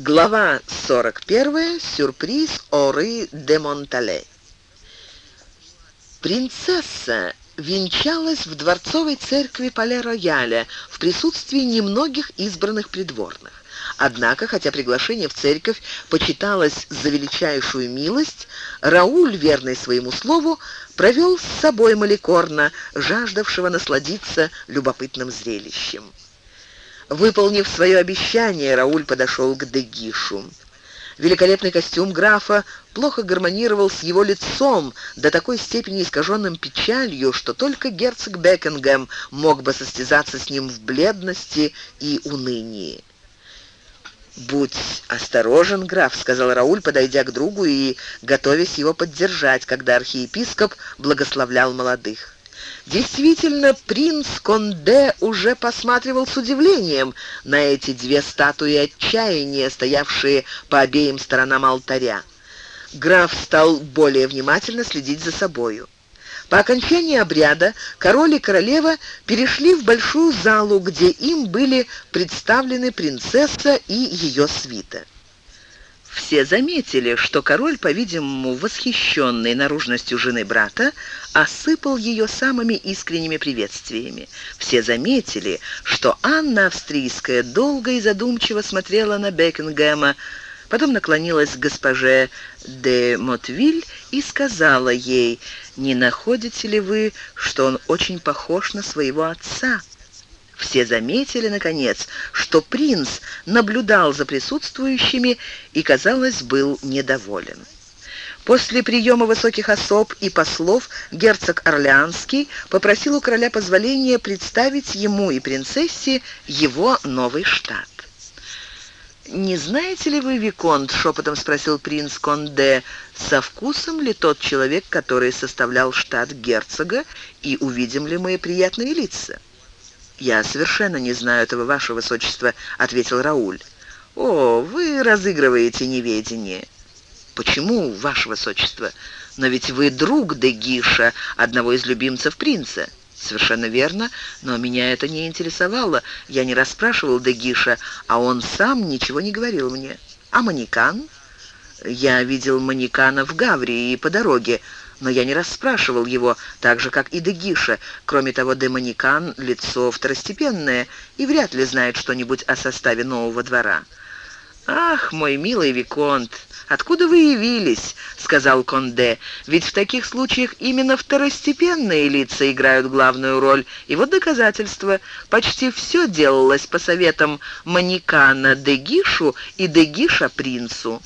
Глава 41. Сюрприз Оры де Монтале. Принцесса венчалась в дворцовой церкви Пале-Рояля в присутствии немногих избранных придворных. Однако, хотя приглашение в церковь почиталось за величайшую милость, Рауль, верный своему слову, провел с собой Маликорна, жаждавшего насладиться любопытным зрелищем. Выполнив свое обещание, Рауль подошел к Дегишу. Великолепный костюм графа плохо гармонировал с его лицом, до такой степени искаженным печалью, что только герцог Бекингем мог бы состязаться с ним в бледности и унынии. «Будь осторожен, граф», — сказал Рауль, подойдя к другу и готовясь его поддержать, когда архиепископ благословлял молодых. Действительно, принц Конде уже посматривал с удивлением на эти две статуи отчаяния, стоявшие по обеим сторонам алтаря. Граф стал более внимательно следить за собою. По окончании обряда король и королева перешли в большую залу, где им были представлены принцесса и ее свита. Все заметили, что король, по-видимому, восхищенный наружностью жены брата, осыпал ее самыми искренними приветствиями. Все заметили, что Анна Австрийская долго и задумчиво смотрела на Бекингема, потом наклонилась к госпоже де Мотвиль и сказала ей, «Не находите ли вы, что он очень похож на своего отца?» Все заметили, наконец, что принц наблюдал за присутствующими и, казалось, был недоволен. После приема высоких особ и послов герцог Орлеанский попросил у короля позволения представить ему и принцессе его новый штат. «Не знаете ли вы, Виконт?» — шепотом спросил принц Конде, «со вкусом ли тот человек, который составлял штат герцога, и увидим ли мы приятные лица?» «Я совершенно не знаю этого, ваше высочество», — ответил Рауль. «О, вы разыгрываете неведение». «Почему, ваше высочество? Но ведь вы друг Дегиша, одного из любимцев принца». «Совершенно верно, но меня это не интересовало. Я не расспрашивал Дегиша, а он сам ничего не говорил мне. А Манекан?» «Я видел Манекана в Гаврии по дороге но я не расспрашивал его, так же, как и Дегиша. Кроме того, Демоникан — лицо второстепенное и вряд ли знает что-нибудь о составе нового двора. «Ах, мой милый Виконт, откуда вы явились?» — сказал Конде. «Ведь в таких случаях именно второстепенные лица играют главную роль. И вот доказательство. Почти все делалось по советам Манекана Дегишу и Дегиша принцу».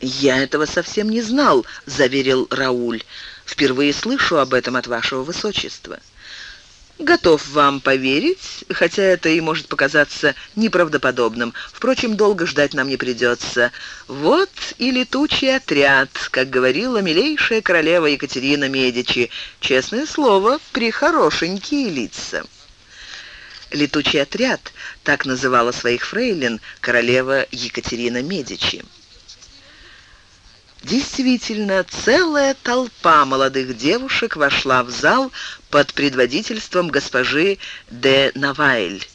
«Я этого совсем не знал», — заверил Рауль. «Впервые слышу об этом от вашего высочества». «Готов вам поверить, хотя это и может показаться неправдоподобным. Впрочем, долго ждать нам не придется. Вот и летучий отряд, как говорила милейшая королева Екатерина Медичи. Честное слово, прихорошенькие лица». «Летучий отряд» — так называла своих фрейлин королева Екатерина Медичи. Действительно, целая толпа молодых девушек вошла в зал под предводительством госпожи де Навайль.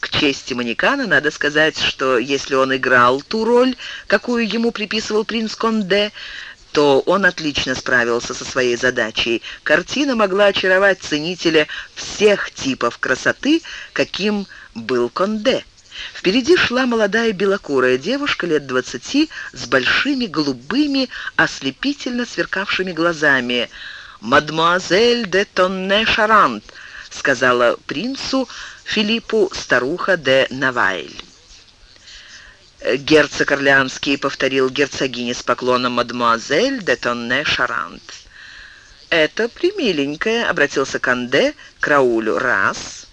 К чести Манекана надо сказать, что если он играл ту роль, какую ему приписывал принц Конде, то он отлично справился со своей задачей. Картина могла очаровать ценителя всех типов красоты, каким был Конде. Впереди шла молодая белокурая девушка лет двадцати с большими голубыми, ослепительно сверкавшими глазами. «Мадемуазель де Тонне Шарант», — сказала принцу Филиппу старуха де Навайль. Герцог Орлеанский повторил герцогине с поклоном «Мадемуазель де Тонне Шарант». «Это примиленькая», — обратился Канде к Раулю. «Раз».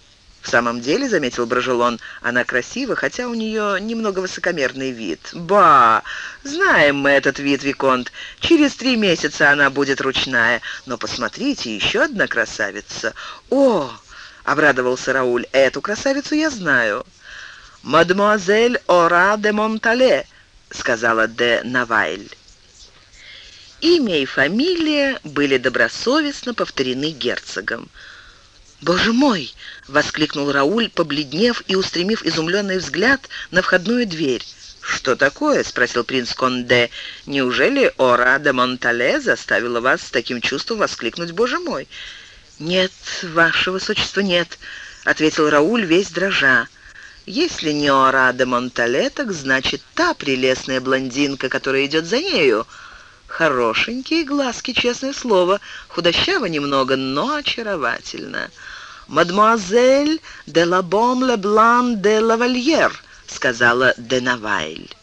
«В самом деле», — заметил Брожелон, — «она красива, хотя у нее немного высокомерный вид». «Ба! Знаем мы этот вид, Виконт. Через три месяца она будет ручная. Но посмотрите, еще одна красавица». «О!» — обрадовался Рауль. «Эту красавицу я знаю». «Мадемуазель Ора де Монтале», — сказала де Навайль. Имя и фамилия были добросовестно повторены герцогом. «Боже мой!» — воскликнул Рауль, побледнев и устремив изумленный взгляд на входную дверь. «Что такое?» — спросил принц Конде. «Неужели Ора де Монтале заставила вас с таким чувством воскликнуть, боже мой?» «Нет, ваше высочество, нет», — ответил Рауль весь дрожа. «Если не Ора де Монтале, так значит та прелестная блондинка, которая идет за нею. Хорошенькие глазки, честное слово, худощаво немного, но очаровательно. Мадемуазель де Лабом Леблан де Лавальер», сказала Денавайль.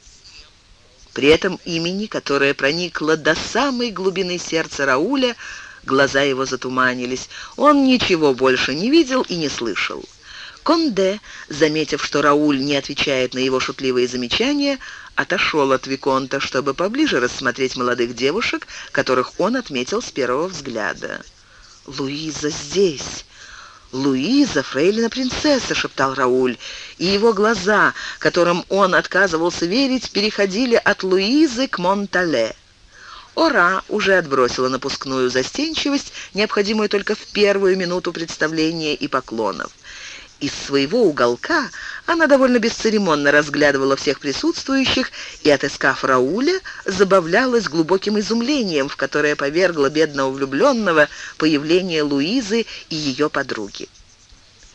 При этом имени, которое проникло до самой глубины сердца Рауля, глаза его затуманились. Он ничего больше не видел и не слышал. Конде, заметив, что Рауль не отвечает на его шутливые замечания, отошел от Виконта, чтобы поближе рассмотреть молодых девушек, которых он отметил с первого взгляда. «Луиза здесь!» «Луиза, фрейлина-принцесса», — шептал Рауль, и его глаза, которым он отказывался верить, переходили от Луизы к Монтале. Ора уже отбросила напускную застенчивость, необходимую только в первую минуту представления и поклонов. Из своего уголка она довольно бесцеремонно разглядывала всех присутствующих и, отыскав Рауля, забавлялась глубоким изумлением, в которое повергло бедного влюбленного появление Луизы и ее подруги.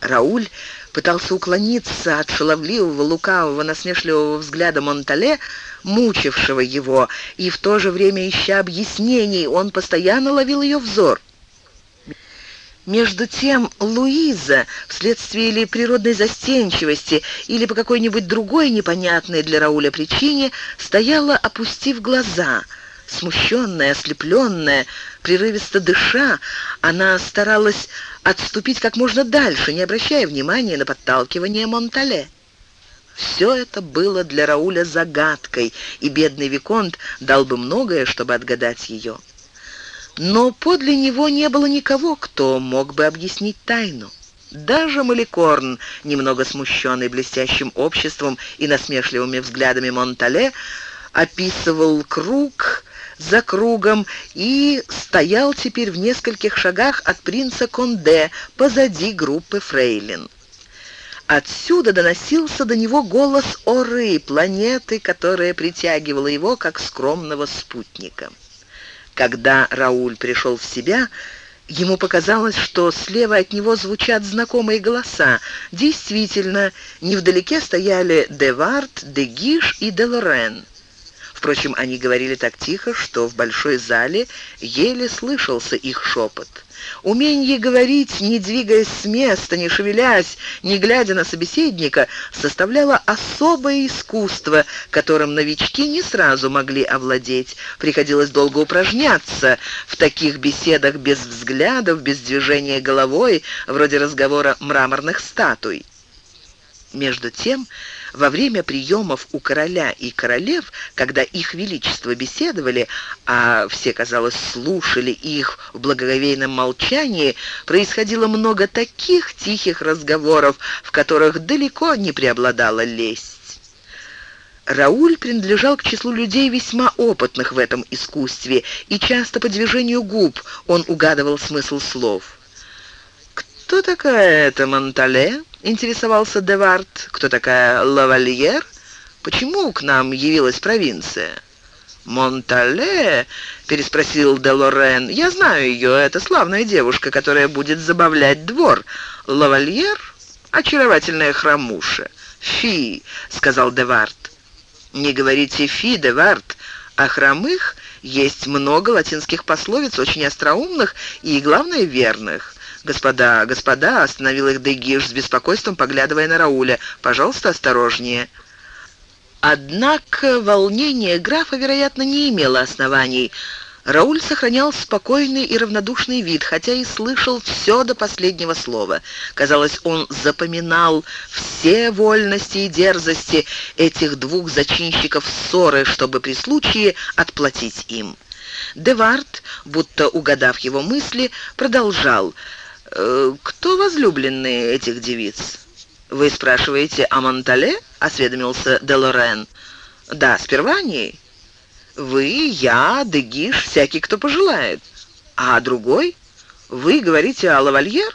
Рауль пытался уклониться от шаловливого, лукавого, насмешливого взгляда Монтале, мучившего его, и в то же время, ища объяснений, он постоянно ловил ее взор. Между тем Луиза, вследствие или природной застенчивости, или по какой-нибудь другой непонятной для Рауля причине, стояла, опустив глаза. Смущенная, ослепленная, прерывисто дыша, она старалась отступить как можно дальше, не обращая внимания на подталкивание Монтале. Все это было для Рауля загадкой, и бедный Виконт дал бы многое, чтобы отгадать ее но подле него не было никого, кто мог бы объяснить тайну. Даже Маликорн, немного смущенный блестящим обществом и насмешливыми взглядами Монтале, описывал круг за кругом и стоял теперь в нескольких шагах от принца Конде позади группы фрейлин. Отсюда доносился до него голос Оры, планеты, которая притягивала его как скромного спутника. Когда Рауль пришел в себя, ему показалось, что слева от него звучат знакомые голоса. Действительно, невдалеке стояли Девард, Дегиш и Делорен. Впрочем, они говорили так тихо, что в большой зале еле слышался их шепот. Умение говорить, не двигаясь с места, не шевелясь, не глядя на собеседника, составляло особое искусство, которым новички не сразу могли овладеть. Приходилось долго упражняться в таких беседах без взглядов, без движения головой, вроде разговора мраморных статуй. Между тем, во время приемов у короля и королев, когда их величество беседовали, а все, казалось, слушали их в благоговейном молчании, происходило много таких тихих разговоров, в которых далеко не преобладала лесть. Рауль принадлежал к числу людей весьма опытных в этом искусстве, и часто по движению губ он угадывал смысл слов. «Кто такая эта Монтале?» интересовался Девард. «Кто такая Лавальер? Почему к нам явилась провинция?» «Монтале?» — переспросил де Лорен. «Я знаю ее. Это славная девушка, которая будет забавлять двор. Лавальер — очаровательная хромуша». «Фи!» — сказал Девард. «Не говорите «фи», Девард. О хромых есть много латинских пословиц, очень остроумных и, главное, верных. «Господа, господа!» — остановил их Дегиш с беспокойством, поглядывая на Рауля. «Пожалуйста, осторожнее». Однако волнение графа, вероятно, не имело оснований. Рауль сохранял спокойный и равнодушный вид, хотя и слышал все до последнего слова. Казалось, он запоминал все вольности и дерзости этих двух зачинщиков ссоры, чтобы при случае отплатить им. Девард, будто угадав его мысли, продолжал — «Кто возлюбленные этих девиц?» «Вы спрашиваете о Монтале?» — осведомился Делорен. «Да, сперва о ней. Вы, я, Дегиш, всякий, кто пожелает. А другой? Вы говорите о лавальер?»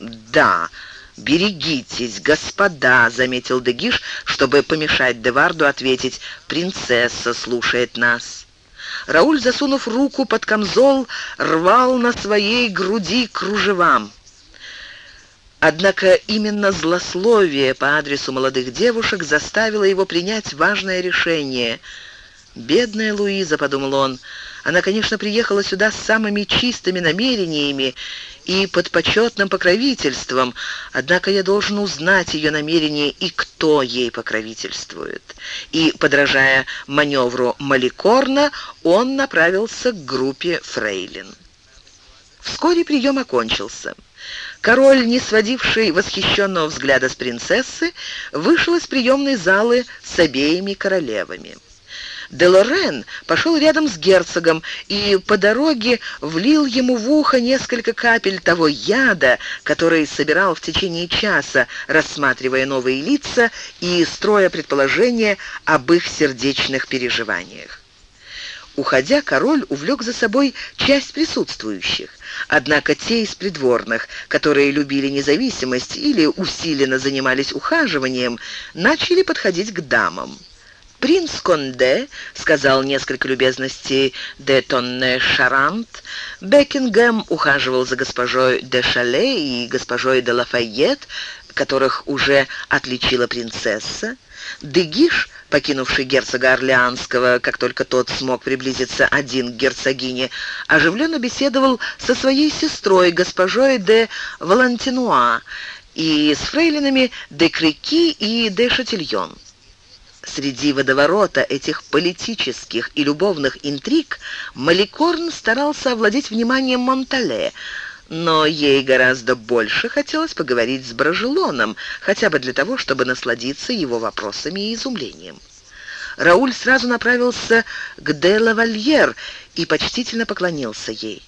«Да, «Берегитесь, господа», — заметил Дегиш, чтобы помешать Деварду ответить. «Принцесса слушает нас». Рауль, засунув руку под камзол, рвал на своей груди кружевам. Однако именно злословие по адресу молодых девушек заставило его принять важное решение. «Бедная Луиза», — подумал он, — «она, конечно, приехала сюда с самыми чистыми намерениями и под почетным покровительством, однако я должен узнать ее намерения и кто ей покровительствует». И, подражая маневру Маликорна, он направился к группе фрейлин. Вскоре прием окончился. Король, не сводивший восхищенного взгляда с принцессы, вышел из приемной залы с обеими королевами. Делорен пошел рядом с герцогом и по дороге влил ему в ухо несколько капель того яда, который собирал в течение часа, рассматривая новые лица и строя предположения об их сердечных переживаниях. Уходя, король увлек за собой часть присутствующих. Однако те из придворных, которые любили независимость или усиленно занимались ухаживанием, начали подходить к дамам. «Принц Конде», — сказал несколько любезностей де Тонне Шарант, Бекингем ухаживал за госпожой де Шале и госпожой де Лафайет, которых уже отличила принцесса. Дегиш, покинувший герцога Орлеанского, как только тот смог приблизиться один к герцогине, оживленно беседовал со своей сестрой, госпожой де Валантинуа, и с фрейлинами де Крики и де Шатильон. Среди водоворота этих политических и любовных интриг Маликорн старался овладеть вниманием Монтале, но ей гораздо больше хотелось поговорить с Брожелоном, хотя бы для того, чтобы насладиться его вопросами и изумлением. Рауль сразу направился к де Лавальер и почтительно поклонился ей.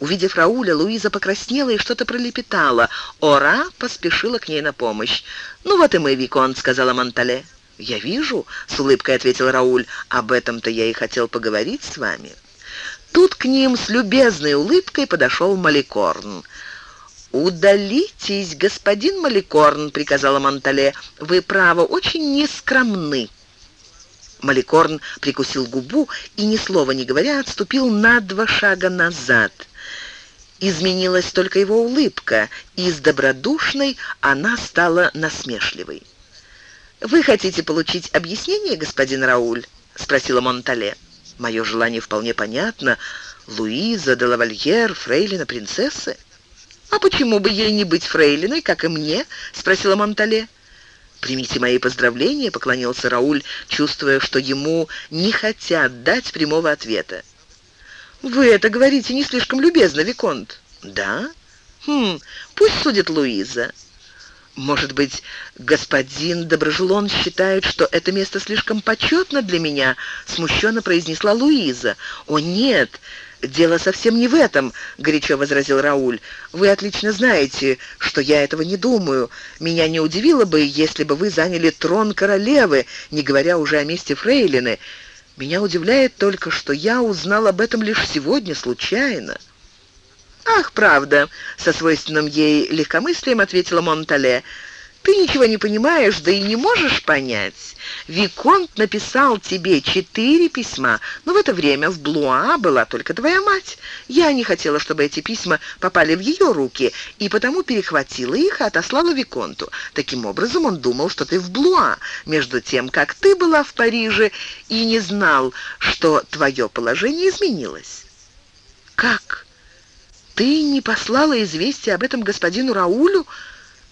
Увидев Рауля, Луиза покраснела и что-то пролепетала. Ора поспешила к ней на помощь. «Ну вот и мы, Викон», — сказала Монтале. «Я вижу», — с улыбкой ответил Рауль, — «об этом-то я и хотел поговорить с вами». Тут к ним с любезной улыбкой подошел Маликорн. «Удалитесь, господин Маликорн», — приказала Монтале. «Вы, право, очень нескромны». Маликорн прикусил губу и, ни слова не говоря, отступил на два шага назад. Изменилась только его улыбка, и из добродушной она стала насмешливой. «Вы хотите получить объяснение, господин Рауль?» — спросила Монтале. Мое желание вполне понятно. Луиза де лавальер, фрейлина принцессы. «А почему бы ей не быть фрейлиной, как и мне?» — спросила Монтале. «Примите мои поздравления», — поклонился Рауль, чувствуя, что ему не хотят дать прямого ответа. «Вы это говорите не слишком любезно, Виконт». «Да? Хм, пусть судит Луиза». «Может быть, господин Доброжелон считает, что это место слишком почетно для меня?» — смущенно произнесла Луиза. «О, нет!» «Дело совсем не в этом», — горячо возразил Рауль. «Вы отлично знаете, что я этого не думаю. Меня не удивило бы, если бы вы заняли трон королевы, не говоря уже о месте фрейлины. Меня удивляет только, что я узнал об этом лишь сегодня, случайно». «Ах, правда!» — со свойственным ей легкомыслием ответила Монтале. «Ты ничего не понимаешь, да и не можешь понять. Виконт написал тебе четыре письма, но в это время в Блуа была только твоя мать. Я не хотела, чтобы эти письма попали в ее руки, и потому перехватила их и отослала Виконту. Таким образом, он думал, что ты в Блуа, между тем, как ты была в Париже и не знал, что твое положение изменилось». «Как?» «Ты не послала известие об этом господину Раулю,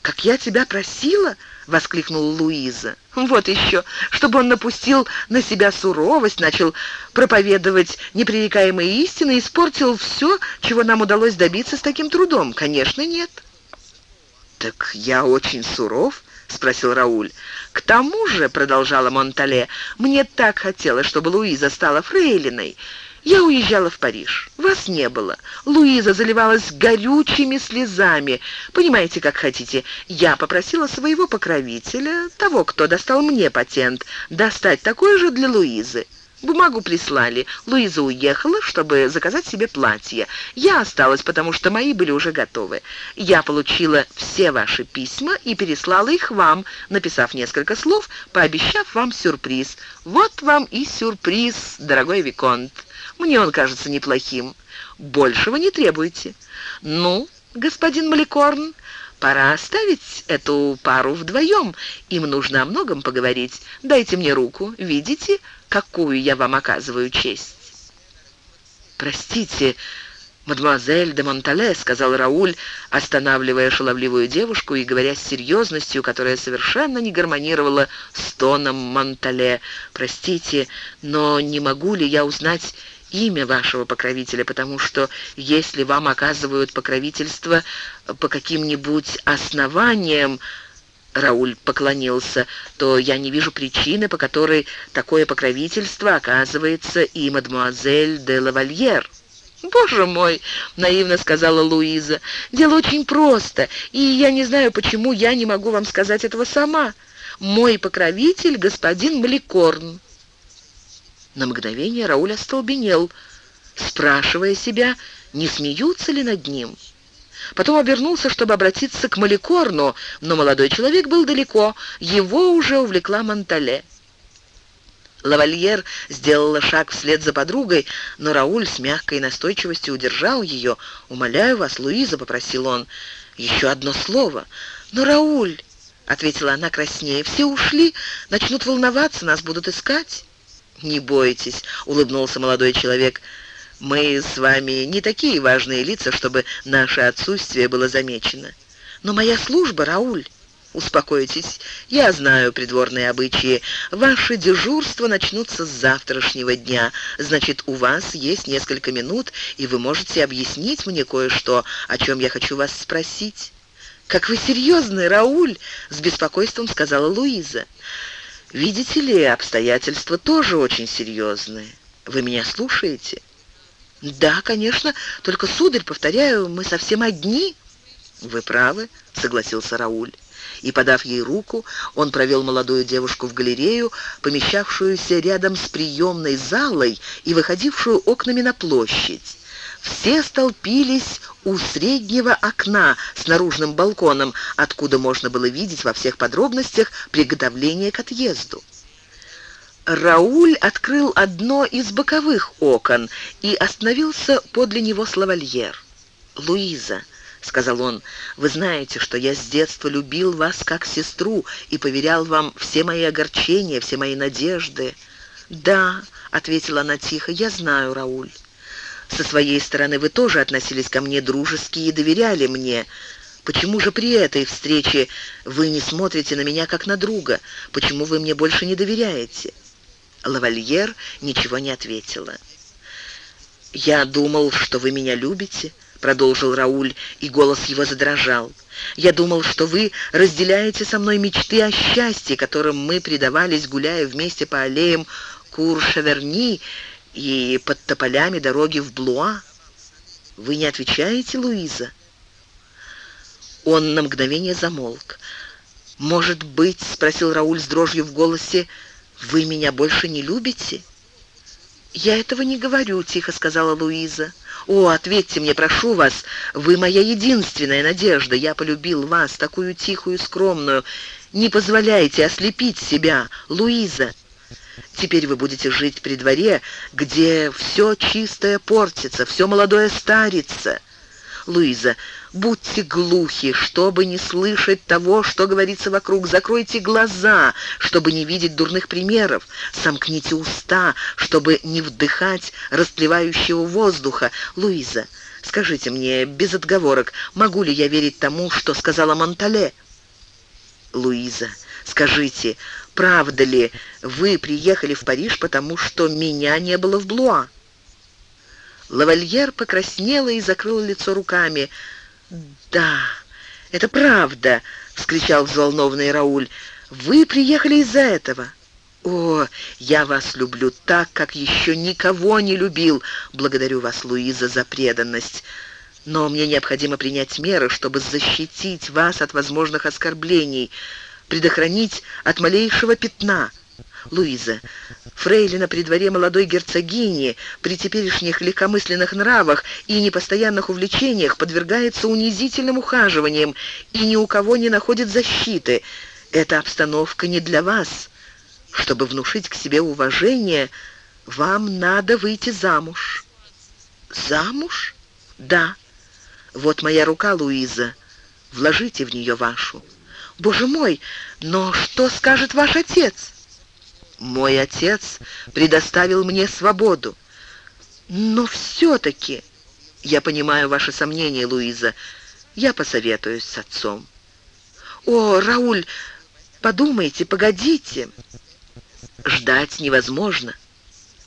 как я тебя просила?» — воскликнула Луиза. «Вот еще, чтобы он напустил на себя суровость, начал проповедовать непререкаемые истины, и испортил все, чего нам удалось добиться с таким трудом. Конечно, нет». «Так я очень суров?» — спросил Рауль. «К тому же», — продолжала Монтале, — «мне так хотелось, чтобы Луиза стала фрейлиной». Я уезжала в Париж. Вас не было. Луиза заливалась горючими слезами. Понимаете, как хотите. Я попросила своего покровителя, того, кто достал мне патент, достать такой же для Луизы. Бумагу прислали. Луиза уехала, чтобы заказать себе платье. Я осталась, потому что мои были уже готовы. Я получила все ваши письма и переслала их вам, написав несколько слов, пообещав вам сюрприз. Вот вам и сюрприз, дорогой Виконт. Мне он кажется неплохим. Большего не требуйте. Ну, господин Маликорн, Пора оставить эту пару вдвоем. Им нужно о многом поговорить. Дайте мне руку. Видите, какую я вам оказываю честь?» «Простите, мадемуазель де Монтале», — сказал Рауль, останавливая шаловливую девушку и говоря с серьезностью, которая совершенно не гармонировала с тоном Монтале. «Простите, но не могу ли я узнать имя вашего покровителя, потому что если вам оказывают покровительство по каким-нибудь основаниям, Рауль поклонился, то я не вижу причины, по которой такое покровительство оказывается и мадемуазель де лавальер. «Боже мой!» — наивно сказала Луиза. «Дело очень просто, и я не знаю, почему я не могу вам сказать этого сама. Мой покровитель — господин Маликорн». На мгновение Рауль остолбенел, спрашивая себя, не смеются ли над ним. Потом обернулся, чтобы обратиться к Маликорну, но молодой человек был далеко, его уже увлекла Монтале. Лавальер сделала шаг вслед за подругой, но Рауль с мягкой настойчивостью удержал ее. «Умоляю вас, Луиза», — попросил он, — «еще одно слово». «Но, Рауль», — ответила она краснее, — «все ушли, начнут волноваться, нас будут искать». «Не бойтесь», — улыбнулся молодой человек. «Мы с вами не такие важные лица, чтобы наше отсутствие было замечено. Но моя служба, Рауль...» «Успокойтесь, я знаю придворные обычаи. Ваши дежурства начнутся с завтрашнего дня. Значит, у вас есть несколько минут, и вы можете объяснить мне кое-что, о чем я хочу вас спросить». «Как вы серьезны, Рауль!» — с беспокойством сказала Луиза. Видите ли, обстоятельства тоже очень серьезные. Вы меня слушаете? Да, конечно, только, сударь, повторяю, мы совсем одни. Вы правы, согласился Рауль. И, подав ей руку, он провел молодую девушку в галерею, помещавшуюся рядом с приемной залой и выходившую окнами на площадь. Все столпились у среднего окна с наружным балконом, откуда можно было видеть во всех подробностях приготовление к отъезду. Рауль открыл одно из боковых окон и остановился подле него с лавальер. «Луиза», — сказал он, — «вы знаете, что я с детства любил вас как сестру и поверял вам все мои огорчения, все мои надежды». «Да», — ответила она тихо, — «я знаю, Рауль». Со своей стороны вы тоже относились ко мне дружески и доверяли мне. Почему же при этой встрече вы не смотрите на меня как на друга? Почему вы мне больше не доверяете?» Лавальер ничего не ответила. «Я думал, что вы меня любите», — продолжил Рауль, и голос его задрожал. «Я думал, что вы разделяете со мной мечты о счастье, которым мы предавались, гуляя вместе по аллеям Кур-Шаверни и под тополями дороги в Блуа? Вы не отвечаете, Луиза?» Он на мгновение замолк. «Может быть, — спросил Рауль с дрожью в голосе, — вы меня больше не любите?» «Я этого не говорю», — тихо сказала Луиза. «О, ответьте мне, прошу вас, вы моя единственная надежда. Я полюбил вас, такую тихую, скромную. Не позволяйте ослепить себя, Луиза». Теперь вы будете жить при дворе, где все чистое портится, все молодое старится. Луиза, будьте глухи, чтобы не слышать того, что говорится вокруг. Закройте глаза, чтобы не видеть дурных примеров. Сомкните уста, чтобы не вдыхать расплевающего воздуха. Луиза, скажите мне без отговорок, могу ли я верить тому, что сказала Монтале? Луиза, скажите, правда ли, вы приехали в Париж, потому что меня не было в Блуа?» Лавальер покраснела и закрыла лицо руками. «Да, это правда!» — вскричал взволнованный Рауль. «Вы приехали из-за этого!» «О, я вас люблю так, как еще никого не любил! Благодарю вас, Луиза, за преданность!» Но мне необходимо принять меры, чтобы защитить вас от возможных оскорблений предохранить от малейшего пятна. Луиза, фрейлина при дворе молодой герцогини, при теперешних легкомысленных нравах и непостоянных увлечениях подвергается унизительным ухаживаниям и ни у кого не находит защиты. Эта обстановка не для вас. Чтобы внушить к себе уважение, вам надо выйти замуж». «Замуж? Да. Вот моя рука, Луиза. Вложите в нее вашу». «Боже мой, но что скажет ваш отец?» Мой отец предоставил мне свободу. Но все-таки... Я понимаю ваши сомнения, Луиза. Я посоветуюсь с отцом. О, Рауль, подумайте, погодите. Ждать невозможно.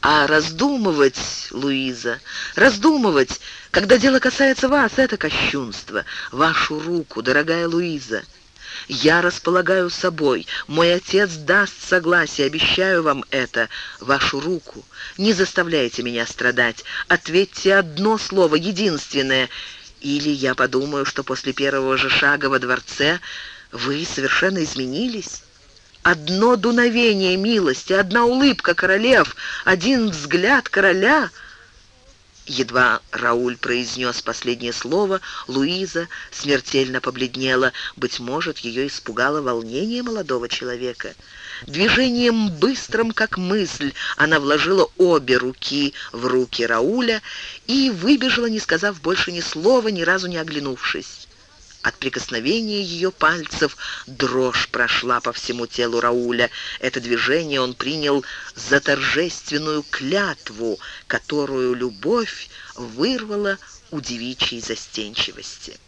А раздумывать, Луиза, раздумывать, когда дело касается вас, это кощунство. Вашу руку, дорогая Луиза. Я располагаю собой. Мой отец даст согласие, обещаю вам это, вашу руку. Не заставляйте меня страдать. Ответьте одно слово, единственное. Или я подумаю, что после первого же шага во дворце вы совершенно изменились. Одно дуновение милости, одна улыбка королев, один взгляд короля — Едва Рауль произнес последнее слово, Луиза смертельно побледнела. Быть может, ее испугало волнение молодого человека. Движением быстрым, как мысль, она вложила обе руки в руки Рауля и выбежала, не сказав больше ни слова, ни разу не оглянувшись. От прикосновения ее пальцев дрожь прошла по всему телу Рауля. Это движение он принял за торжественную клятву, которую любовь вырвала у девичьей застенчивости.